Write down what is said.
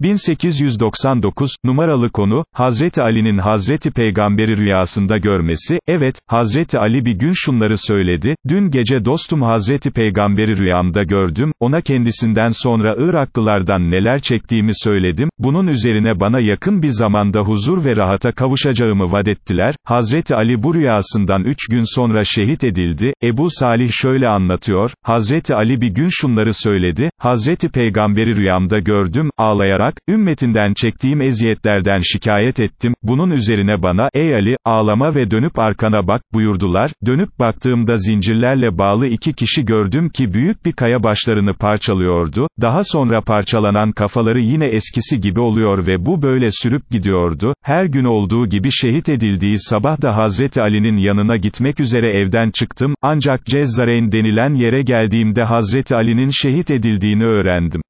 1899, numaralı konu, Hazreti Ali'nin Hazreti Peygamberi rüyasında görmesi, evet, Hazreti Ali bir gün şunları söyledi, dün gece dostum Hazreti Peygamberi rüyamda gördüm, ona kendisinden sonra Iraklılardan neler çektiğimi söyledim, bunun üzerine bana yakın bir zamanda huzur ve rahata kavuşacağımı vadettiler, Hazreti Ali bu rüyasından üç gün sonra şehit edildi, Ebu Salih şöyle anlatıyor, Hazreti Ali bir gün şunları söyledi, Hazreti Peygamberi rüyamda gördüm, ağlayarak, olarak, ümmetinden çektiğim eziyetlerden şikayet ettim, bunun üzerine bana, ey Ali, ağlama ve dönüp arkana bak, buyurdular, dönüp baktığımda zincirlerle bağlı iki kişi gördüm ki büyük bir kaya başlarını parçalıyordu, daha sonra parçalanan kafaları yine eskisi gibi oluyor ve bu böyle sürüp gidiyordu, her gün olduğu gibi şehit edildiği sabah da Hazreti Ali'nin yanına gitmek üzere evden çıktım, ancak Cezzareyn denilen yere geldiğimde Hazreti Ali'nin şehit edildiğini öğrendim.